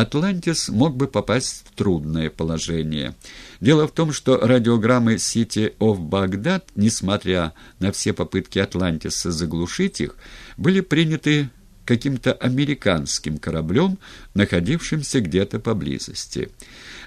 Атлантис мог бы попасть в трудное положение. Дело в том, что радиограммы City of Baghdad, несмотря на все попытки Атлантиса заглушить их, были приняты каким-то американским кораблем, находившимся где-то поблизости.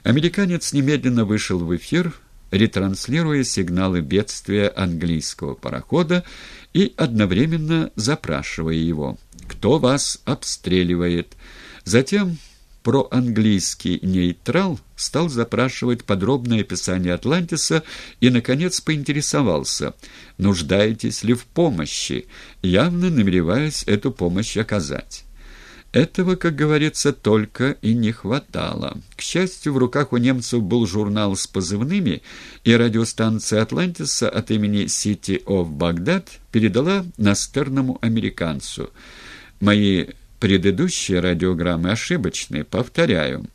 Американец немедленно вышел в эфир, ретранслируя сигналы бедствия английского парохода и одновременно запрашивая его «Кто вас обстреливает?». Затем проанглийский нейтрал стал запрашивать подробное описание Атлантиса и, наконец, поинтересовался, нуждаетесь ли в помощи, явно намереваясь эту помощь оказать. Этого, как говорится, только и не хватало. К счастью, в руках у немцев был журнал с позывными, и радиостанция «Атлантиса» от имени «City of Baghdad» передала настырному американцу. «Мои Предыдущие радиограммы ошибочны, повторяю.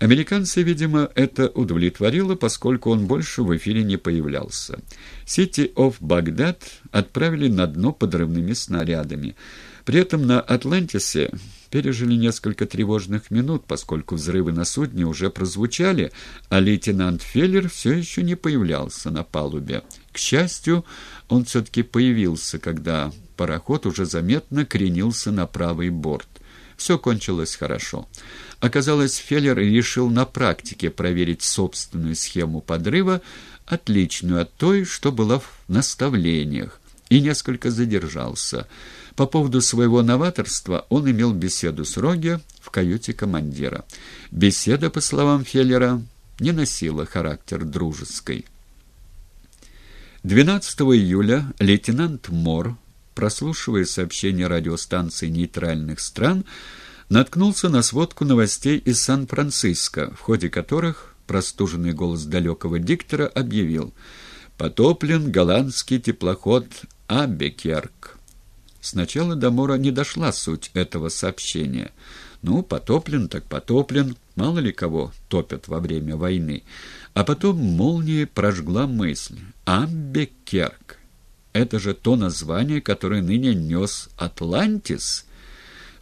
Американца, видимо, это удовлетворило, поскольку он больше в эфире не появлялся. City of Baghdad отправили на дно подрывными снарядами. При этом на Атлантисе пережили несколько тревожных минут, поскольку взрывы на судне уже прозвучали, а лейтенант Феллер все еще не появлялся на палубе. К счастью, он все-таки появился, когда пароход уже заметно кренился на правый борт. Все кончилось хорошо. Оказалось, Феллер решил на практике проверить собственную схему подрыва, отличную от той, что была в наставлениях, и несколько задержался. По поводу своего новаторства он имел беседу с Роге в каюте командира. Беседа, по словам Феллера, не носила характер дружеской. 12 июля лейтенант Мор прослушивая сообщения радиостанций нейтральных стран, наткнулся на сводку новостей из Сан-Франциско, в ходе которых простуженный голос далекого диктора объявил «Потоплен голландский теплоход «Абекерк». Сначала до Мора не дошла суть этого сообщения. Ну, потоплен так потоплен, мало ли кого топят во время войны. А потом молнией прожгла мысль «Абекерк». Это же то название, которое ныне нес Атлантис.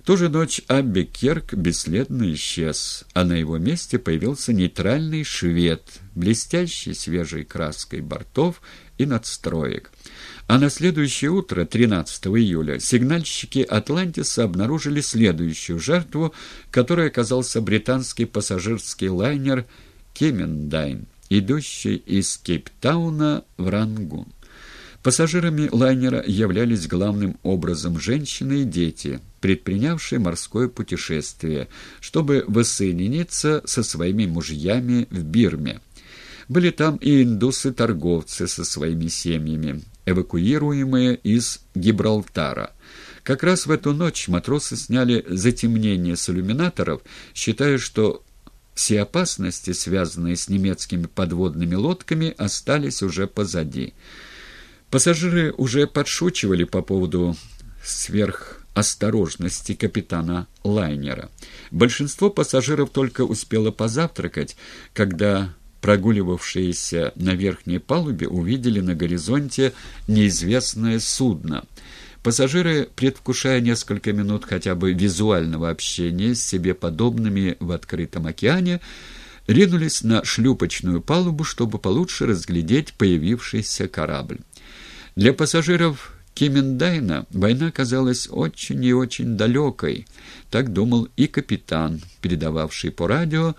В ту же ночь Абби Керк бесследно исчез, а на его месте появился нейтральный швед, блестящий свежей краской бортов и надстроек. А на следующее утро, 13 июля, сигнальщики «Атлантиса» обнаружили следующую жертву, которой оказался британский пассажирский лайнер «Кемендайн», идущий из Кейптауна в Рангун. Пассажирами лайнера являлись главным образом женщины и дети, предпринявшие морское путешествие, чтобы воссоединиться со своими мужьями в Бирме. Были там и индусы-торговцы со своими семьями, эвакуируемые из Гибралтара. Как раз в эту ночь матросы сняли затемнение с иллюминаторов, считая, что все опасности, связанные с немецкими подводными лодками, остались уже позади. Пассажиры уже подшучивали по поводу сверхосторожности капитана лайнера. Большинство пассажиров только успело позавтракать, когда прогуливавшиеся на верхней палубе увидели на горизонте неизвестное судно. Пассажиры, предвкушая несколько минут хотя бы визуального общения с себе подобными в открытом океане, ринулись на шлюпочную палубу, чтобы получше разглядеть появившийся корабль. Для пассажиров Кимендайна война казалась очень и очень далекой. Так думал и капитан, передававший по радио